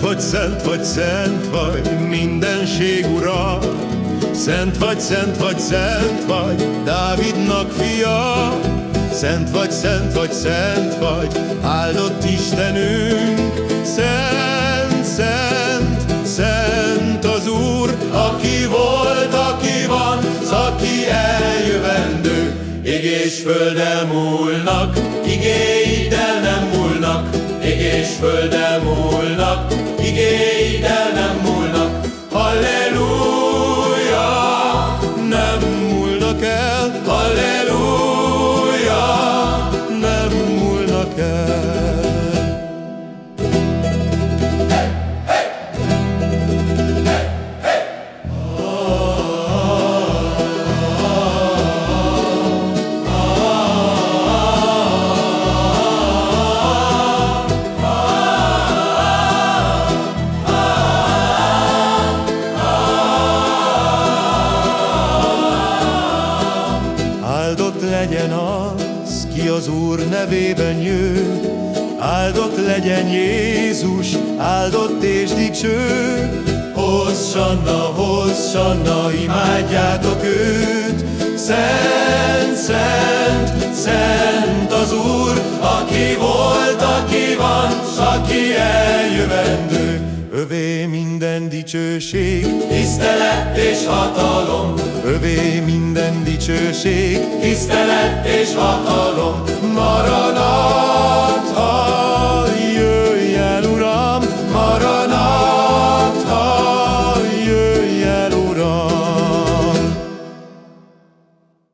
vagy, szent vagy, szent vagy, mindenség ura. Szent vagy, szent vagy, szent vagy, Dávidnak fia. Szent vagy, szent vagy, szent vagy, áldott Istenünk. Szent, szent, szent az Úr, aki volt, aki van, aki eljövendő. Ég és földel múlnak, igéid el nem múlnak, ég és földel múlnak, múlnak el, legyen az, ki az Úr nevében jő, Áldott legyen Jézus, áldott és dicső. Hosszanna, hosszanna, imádjátok őt, Szent, szent, szent az Úr, aki volt, aki van, s aki eljövendő. Övé minden dicsőség, tisztelet és hatalom, Övé minden dicsőség, tisztelet és hatalom,